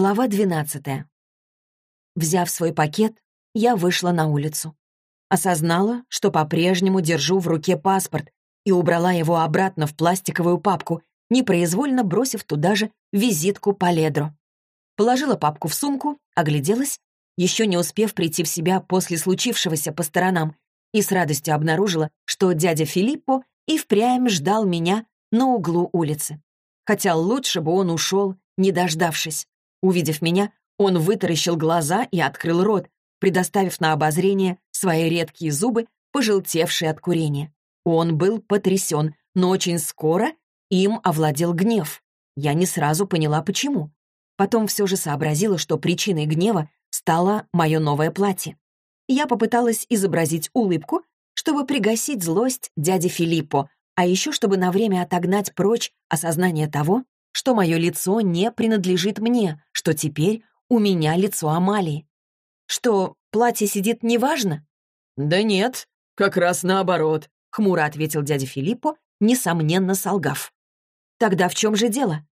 Глава 12. Взяв свой пакет, я вышла на улицу. Осознала, что по-прежнему держу в руке паспорт и убрала его обратно в пластиковую папку, непроизвольно бросив туда же визитку по ледру. Положила папку в сумку, огляделась, еще не успев прийти в себя после случившегося по сторонам, и с радостью обнаружила, что дядя Филиппо и впрямь ждал меня на углу улицы. Хотя лучше бы он ушел, не дождавшись. Увидев меня, он вытаращил глаза и открыл рот, предоставив на обозрение свои редкие зубы, пожелтевшие от курения. Он был потрясен, но очень скоро им овладел гнев. Я не сразу поняла, почему. Потом все же сообразила, что причиной гнева стало мое новое платье. Я попыталась изобразить улыбку, чтобы пригасить злость дяди Филиппо, а еще чтобы на время отогнать прочь осознание того, что мое лицо не принадлежит мне, что теперь у меня лицо Амалии. Что, платье сидит неважно? «Да нет, как раз наоборот», — хмуро ответил дядя Филиппо, несомненно солгав. «Тогда в чем же дело?»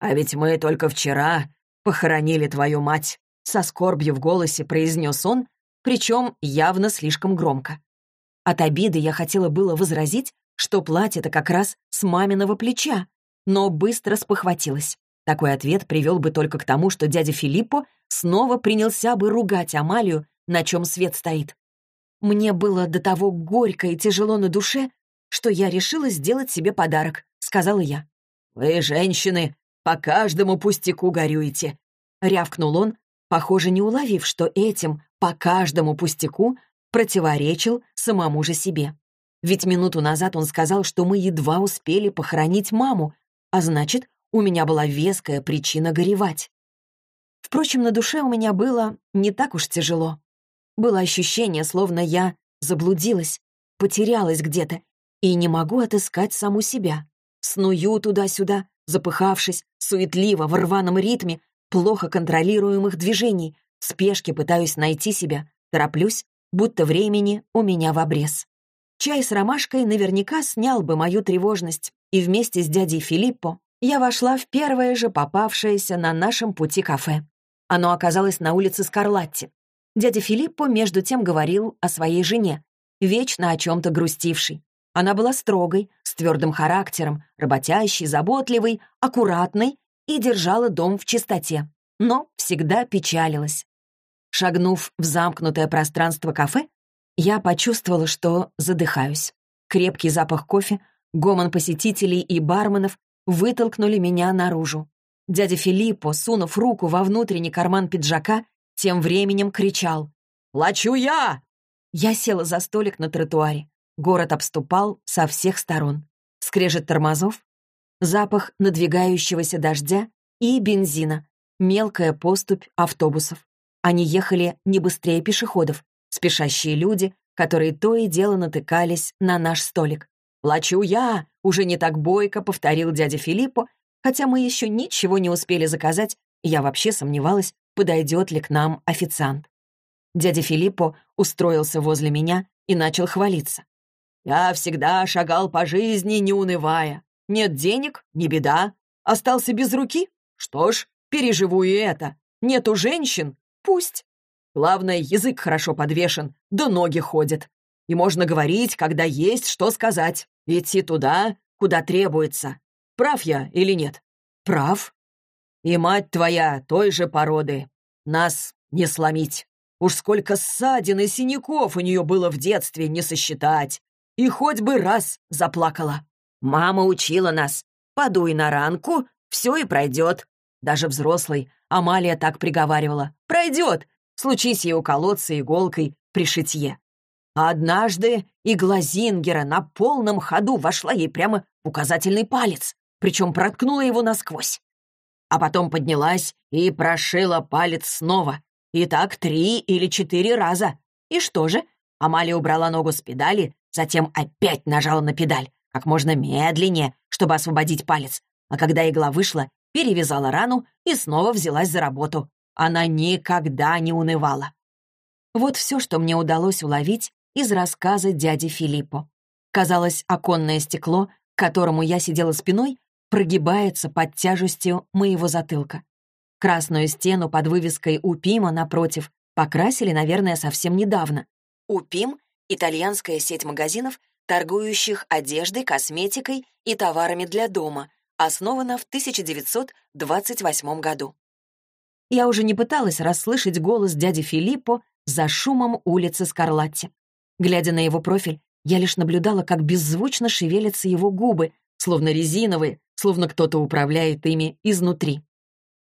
«А ведь мы только вчера похоронили твою мать», — со скорбью в голосе произнес он, причем явно слишком громко. От обиды я хотела было возразить, что платье-то как раз с маминого плеча, но быстро спохватилась. Такой ответ привел бы только к тому, что дядя Филиппо снова принялся бы ругать Амалию, на чем свет стоит. Мне было до того горько и тяжело на душе, что я решила сделать себе подарок, сказала я. «Вы, женщины, по каждому пустяку горюете», — рявкнул он, похоже, не уловив, что этим «по каждому пустяку» противоречил самому же себе. Ведь минуту назад он сказал, что мы едва успели похоронить маму, а значит, у меня была веская причина горевать. Впрочем, на душе у меня было не так уж тяжело. Было ощущение, словно я заблудилась, потерялась где-то и не могу отыскать саму себя. Сную туда-сюда, запыхавшись, суетливо, в рваном ритме, плохо контролируемых движений, в спешке пытаюсь найти себя, тороплюсь, будто времени у меня в обрез. Чай с ромашкой наверняка снял бы мою тревожность, и вместе с дядей Филиппо я вошла в первое же попавшееся на нашем пути кафе. Оно оказалось на улице Скарлатти. Дядя Филиппо между тем говорил о своей жене, вечно о чем-то грустившей. Она была строгой, с твердым характером, работящей, заботливой, аккуратной и держала дом в чистоте, но всегда печалилась. Шагнув в замкнутое пространство кафе, я почувствовала, что задыхаюсь. Крепкий запах кофе Гомон посетителей и барменов вытолкнули меня наружу. Дядя Филиппо, сунув руку во внутренний карман пиджака, тем временем кричал «Плачу я!». Я села за столик на тротуаре. Город обступал со всех сторон. Скрежет тормозов, запах надвигающегося дождя и бензина, мелкая поступь автобусов. Они ехали не быстрее пешеходов, спешащие люди, которые то и дело натыкались на наш столик. «Плачу я!» — уже не так бойко повторил дядя Филиппо, хотя мы еще ничего не успели заказать, я вообще сомневалась, подойдет ли к нам официант. Дядя Филиппо устроился возле меня и начал хвалиться. «Я всегда шагал по жизни, не унывая. Нет денег — не беда. Остался без руки? Что ж, переживу и это. Нету женщин? Пусть. Главное, язык хорошо подвешен, да ноги ходят. И можно говорить, когда есть что сказать. Идти туда, куда требуется. Прав я или нет? Прав. И мать твоя той же породы. Нас не сломить. Уж сколько ссадин и синяков у нее было в детстве, не сосчитать. И хоть бы раз заплакала. Мама учила нас. Подуй на ранку, все и пройдет. Даже взрослый Амалия так приговаривала. Пройдет. Случись ей уколоться иголкой при шитье. А однажды игла Зингера на полном ходу вошла ей прямо в указательный палец, причем проткнула его насквозь. А потом поднялась и прошила палец снова. И так три или четыре раза. И что же? Амалия убрала ногу с педали, затем опять нажала на педаль, как можно медленнее, чтобы освободить палец. А когда игла вышла, перевязала рану и снова взялась за работу. Она никогда не унывала. Вот все, что мне удалось уловить из рассказа дяди Филиппо. Казалось, оконное стекло, к которому я сидела спиной, прогибается под тяжестью моего затылка. Красную стену под вывеской «Упима» напротив покрасили, наверное, совсем недавно. «Упим» — итальянская сеть магазинов, торгующих одеждой, косметикой и товарами для дома, основана в 1928 году. Я уже не пыталась расслышать голос дяди Филиппо за шумом улицы Скарлатти. Глядя на его профиль, я лишь наблюдала, как беззвучно шевелятся его губы, словно резиновые, словно кто-то управляет ими изнутри.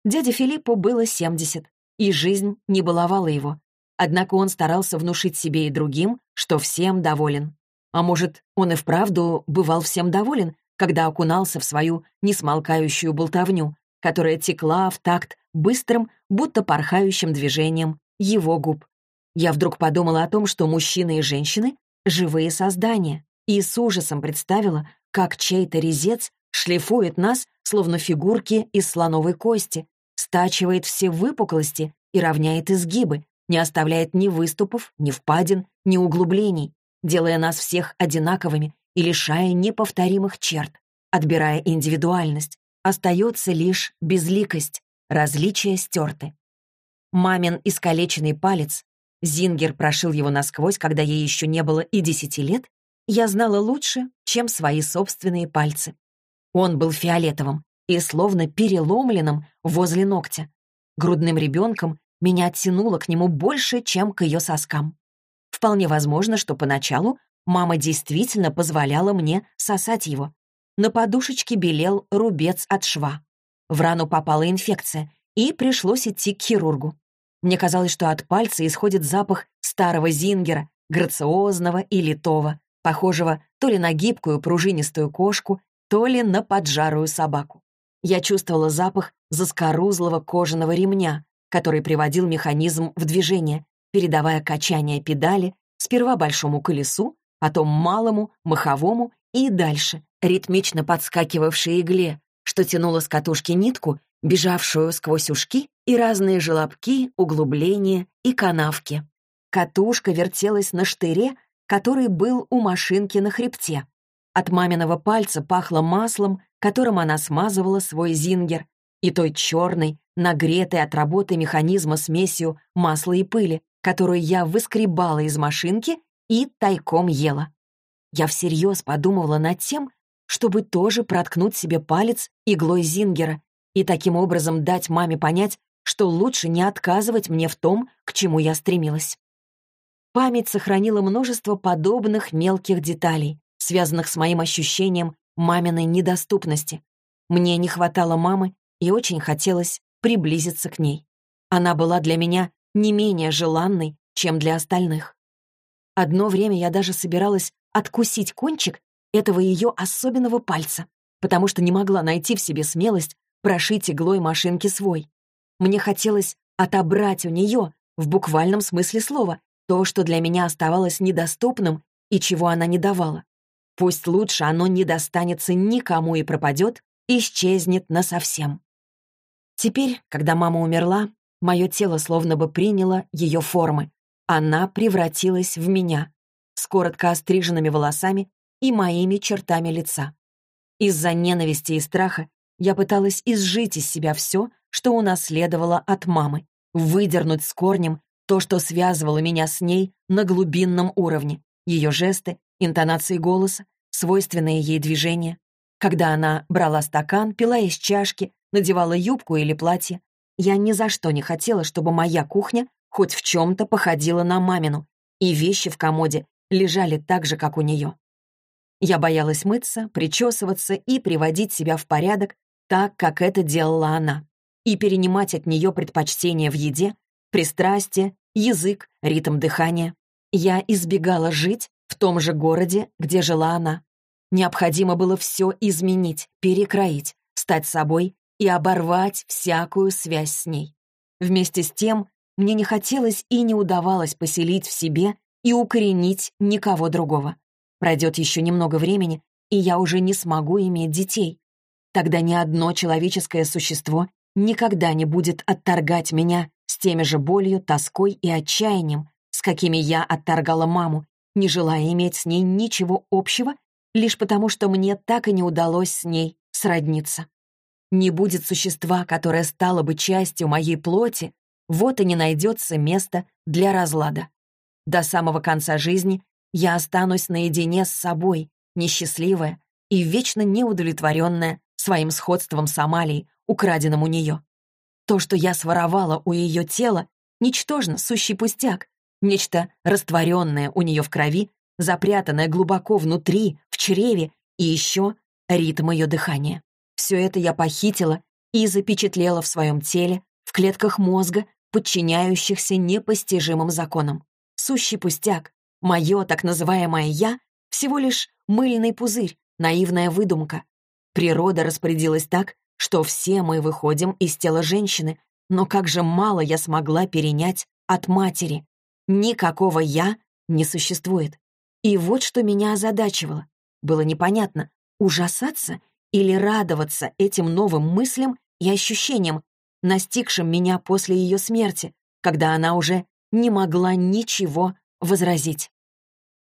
Дяде Филиппу было 70, и жизнь не баловала его. Однако он старался внушить себе и другим, что всем доволен. А может, он и вправду бывал всем доволен, когда окунался в свою несмолкающую болтовню, которая текла в такт быстрым, будто порхающим движением его губ. Я вдруг подумала о том, что мужчины и женщины — живые создания, и с ужасом представила, как чей-то резец шлифует нас, словно фигурки из слоновой кости, стачивает все выпуклости и равняет изгибы, не оставляет ни выступов, ни впадин, ни углублений, делая нас всех одинаковыми и лишая неповторимых черт, отбирая индивидуальность. Остается лишь безликость, различия стерты. Мамин искалеченный палец, Зингер прошил его насквозь, когда ей еще не было и десяти лет, я знала лучше, чем свои собственные пальцы. Он был фиолетовым и словно переломленным возле ногтя. Грудным ребенком меня оттянуло к нему больше, чем к ее соскам. Вполне возможно, что поначалу мама действительно позволяла мне сосать его. На подушечке белел рубец от шва. В рану попала инфекция, и пришлось идти к хирургу. Мне казалось, что от пальца исходит запах старого зингера, грациозного и литого, похожего то ли на гибкую пружинистую кошку, то ли на поджарую собаку. Я чувствовала запах заскорузлого кожаного ремня, который приводил механизм в движение, передавая качание педали сперва большому колесу, потом малому, маховому и дальше, ритмично подскакивавшей игле, что тянуло с катушки нитку, бежавшую сквозь ушки и разные желобки, углубления и канавки. Катушка вертелась на штыре, который был у машинки на хребте. От маминого пальца пахло маслом, которым она смазывала свой зингер, и той черной, нагретой от работы механизма смесью масла и пыли, которую я выскребала из машинки и тайком ела. Я всерьез подумывала над тем, чтобы тоже проткнуть себе палец иглой Зингера и таким образом дать маме понять, что лучше не отказывать мне в том, к чему я стремилась. Память сохранила множество подобных мелких деталей, связанных с моим ощущением маминой недоступности. Мне не хватало мамы, и очень хотелось приблизиться к ней. Она была для меня не менее желанной, чем для остальных. Одно время я даже собиралась откусить кончик этого ее особенного пальца, потому что не могла найти в себе смелость прошить иглой машинки свой. Мне хотелось отобрать у нее, в буквальном смысле слова, то, что для меня оставалось недоступным и чего она не давала. Пусть лучше оно не достанется никому и пропадет, исчезнет насовсем. Теперь, когда мама умерла, мое тело словно бы приняло ее формы. Она превратилась в меня, с коротко остриженными волосами и моими чертами лица. Из-за ненависти и страха я пыталась изжить из себя все, что унаследовала от мамы, выдернуть с корнем то, что связывало меня с ней на глубинном уровне, ее жесты, интонации голоса, свойственные ей движения. Когда она брала стакан, пила из чашки, надевала юбку или платье, я ни за что не хотела, чтобы моя кухня хоть в чем-то походила на мамину, и вещи в комоде лежали так же, как у нее. Я боялась мыться, причесываться и приводить себя в порядок так, как это делала она, и перенимать от нее предпочтения в еде, пристрастие, язык, ритм дыхания. Я избегала жить в том же городе, где жила она. Необходимо было все изменить, перекроить, стать собой и оборвать всякую связь с ней. Вместе с тем, мне не хотелось и не удавалось поселить в себе и укоренить никого другого. Пройдет еще немного времени, и я уже не смогу иметь детей. Тогда ни одно человеческое существо никогда не будет отторгать меня с теми же болью, тоской и отчаянием, с какими я отторгала маму, не желая иметь с ней ничего общего, лишь потому что мне так и не удалось с ней сродниться. не будет существа, которое стало бы частью моей плоти, вот и не найдется места для разлада. До самого конца жизни я останусь наедине с собой, несчастливая и вечно неудовлетворенная своим сходством с Амалией, украденным у нее. То, что я своровала у ее тела, ничтожно, сущий пустяк, нечто растворенное у нее в крови, запрятанное глубоко внутри, в чреве, и еще ритм ее дыхания. Все это я похитила и запечатлела в своем теле, в клетках мозга, подчиняющихся непостижимым законам. Сущий пустяк, мое так называемое «я» — всего лишь мыльный пузырь, наивная выдумка. Природа распорядилась так, что все мы выходим из тела женщины, но как же мало я смогла перенять от матери. Никакого «я» не существует. И вот что меня озадачивало. Было непонятно, ужасаться или радоваться этим новым мыслям и ощущениям, настигшим меня после ее смерти, когда она уже не могла ничего возразить.